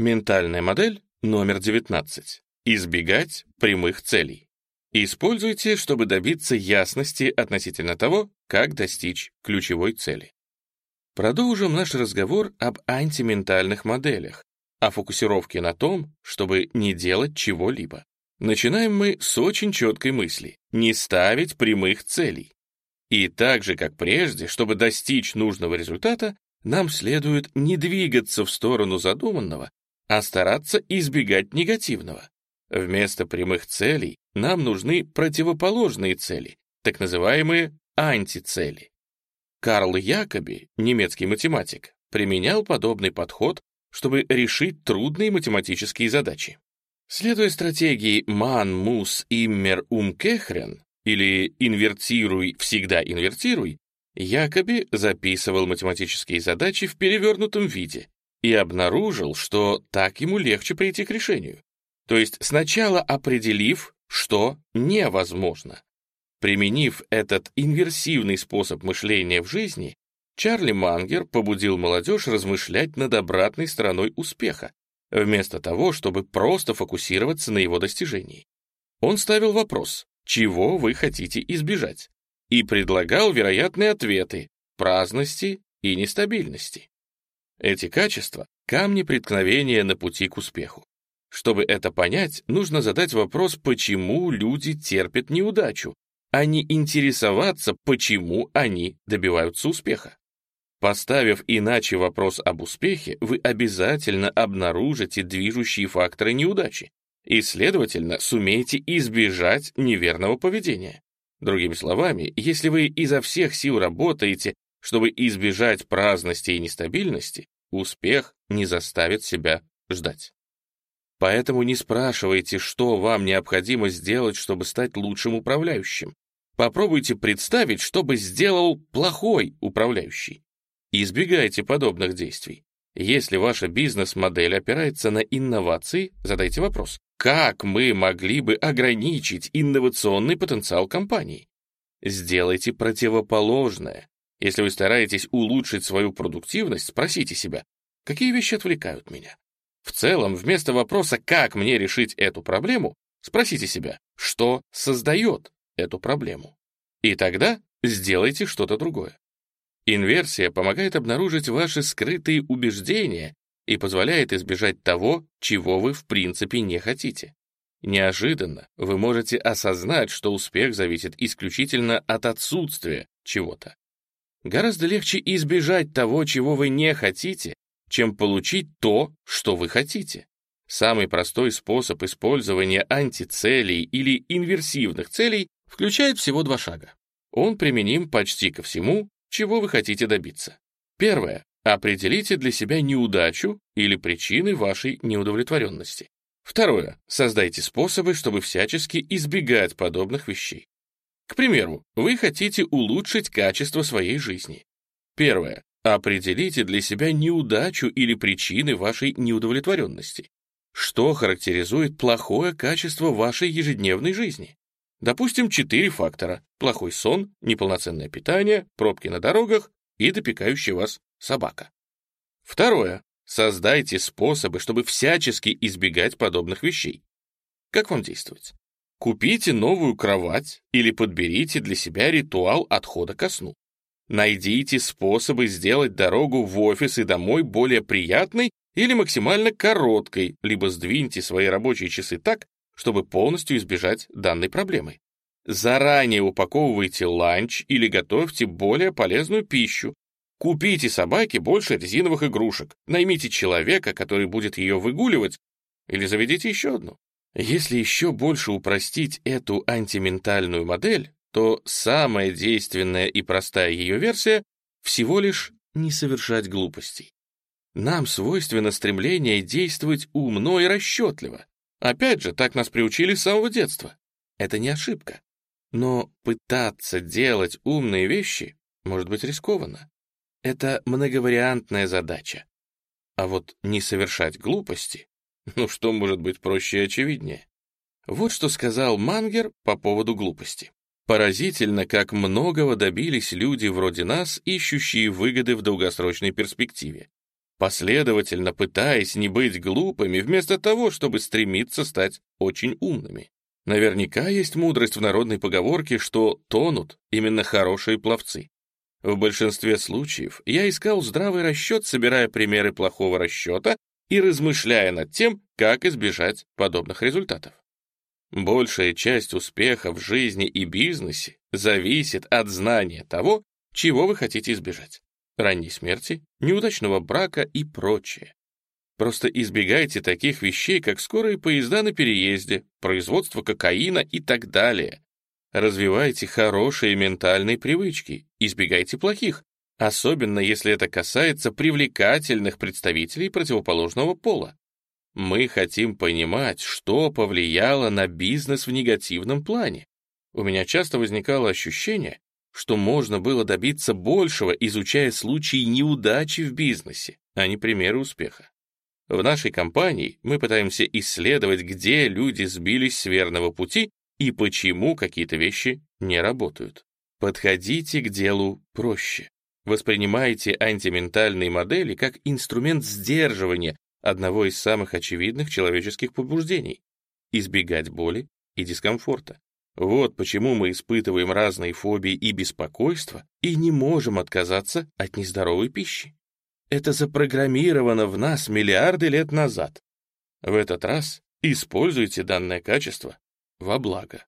Ментальная модель номер 19. Избегать прямых целей. Используйте, чтобы добиться ясности относительно того, как достичь ключевой цели. Продолжим наш разговор об антиментальных моделях, о фокусировке на том, чтобы не делать чего-либо. Начинаем мы с очень четкой мысли — не ставить прямых целей. И так же, как прежде, чтобы достичь нужного результата, нам следует не двигаться в сторону задуманного, а стараться избегать негативного. Вместо прямых целей нам нужны противоположные цели, так называемые антицели. Карл Якоби, немецкий математик, применял подобный подход, чтобы решить трудные математические задачи. Следуя стратегии «ман, мус, иммер, умкехрен» или «инвертируй, всегда инвертируй», Якоби записывал математические задачи в перевернутом виде и обнаружил, что так ему легче прийти к решению. То есть сначала определив, что невозможно. Применив этот инверсивный способ мышления в жизни, Чарли Мангер побудил молодежь размышлять над обратной стороной успеха, вместо того, чтобы просто фокусироваться на его достижении. Он ставил вопрос, чего вы хотите избежать, и предлагал вероятные ответы праздности и нестабильности. Эти качества — камни преткновения на пути к успеху. Чтобы это понять, нужно задать вопрос, почему люди терпят неудачу, а не интересоваться, почему они добиваются успеха. Поставив иначе вопрос об успехе, вы обязательно обнаружите движущие факторы неудачи и, следовательно, сумеете избежать неверного поведения. Другими словами, если вы изо всех сил работаете чтобы избежать праздности и нестабильности, успех не заставит себя ждать. Поэтому не спрашивайте, что вам необходимо сделать, чтобы стать лучшим управляющим. Попробуйте представить, что бы сделал плохой управляющий. Избегайте подобных действий. Если ваша бизнес-модель опирается на инновации, задайте вопрос, как мы могли бы ограничить инновационный потенциал компании? Сделайте противоположное. Если вы стараетесь улучшить свою продуктивность, спросите себя, какие вещи отвлекают меня? В целом, вместо вопроса «как мне решить эту проблему», спросите себя, что создает эту проблему? И тогда сделайте что-то другое. Инверсия помогает обнаружить ваши скрытые убеждения и позволяет избежать того, чего вы в принципе не хотите. Неожиданно вы можете осознать, что успех зависит исключительно от отсутствия чего-то. Гораздо легче избежать того, чего вы не хотите, чем получить то, что вы хотите. Самый простой способ использования антицелей или инверсивных целей включает всего два шага. Он применим почти ко всему, чего вы хотите добиться. Первое. Определите для себя неудачу или причины вашей неудовлетворенности. Второе. Создайте способы, чтобы всячески избегать подобных вещей. К примеру, вы хотите улучшить качество своей жизни. Первое. Определите для себя неудачу или причины вашей неудовлетворенности. Что характеризует плохое качество вашей ежедневной жизни? Допустим, четыре фактора. Плохой сон, неполноценное питание, пробки на дорогах и допекающая вас собака. Второе. Создайте способы, чтобы всячески избегать подобных вещей. Как вам действовать? Купите новую кровать или подберите для себя ритуал отхода ко сну. Найдите способы сделать дорогу в офис и домой более приятной или максимально короткой, либо сдвиньте свои рабочие часы так, чтобы полностью избежать данной проблемы. Заранее упаковывайте ланч или готовьте более полезную пищу. Купите собаке больше резиновых игрушек, наймите человека, который будет ее выгуливать, или заведите еще одну. Если еще больше упростить эту антиментальную модель, то самая действенная и простая ее версия всего лишь не совершать глупостей. Нам свойственно стремление действовать умно и расчетливо. Опять же, так нас приучили с самого детства. Это не ошибка. Но пытаться делать умные вещи может быть рискованно. Это многовариантная задача. А вот не совершать глупости ну что может быть проще и очевиднее? Вот что сказал Мангер по поводу глупости. Поразительно, как многого добились люди вроде нас, ищущие выгоды в долгосрочной перспективе. последовательно пытаясь не быть глупыми, вместо того, чтобы стремиться стать очень умными. Наверняка есть мудрость в народной поговорке, что тонут именно хорошие пловцы. В большинстве случаев я искал здравый расчет, собирая примеры плохого расчета и размышляя над тем, как избежать подобных результатов. Большая часть успеха в жизни и бизнесе зависит от знания того, чего вы хотите избежать. Ранней смерти, неудачного брака и прочее. Просто избегайте таких вещей, как скорые поезда на переезде, производство кокаина и так далее. Развивайте хорошие ментальные привычки, избегайте плохих, особенно если это касается привлекательных представителей противоположного пола. Мы хотим понимать, что повлияло на бизнес в негативном плане. У меня часто возникало ощущение, что можно было добиться большего, изучая случаи неудачи в бизнесе, а не примеры успеха. В нашей компании мы пытаемся исследовать, где люди сбились с верного пути и почему какие-то вещи не работают. Подходите к делу проще. Воспринимайте антиментальные модели как инструмент сдерживания одного из самых очевидных человеческих побуждений — избегать боли и дискомфорта. Вот почему мы испытываем разные фобии и беспокойства и не можем отказаться от нездоровой пищи. Это запрограммировано в нас миллиарды лет назад. В этот раз используйте данное качество во благо.